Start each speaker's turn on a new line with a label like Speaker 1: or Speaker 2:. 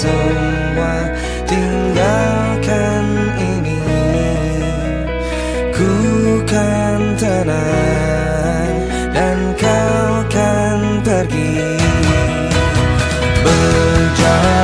Speaker 1: semua tinggalkan ini. Ku kan tenang dan kau kan pergi. Berjalan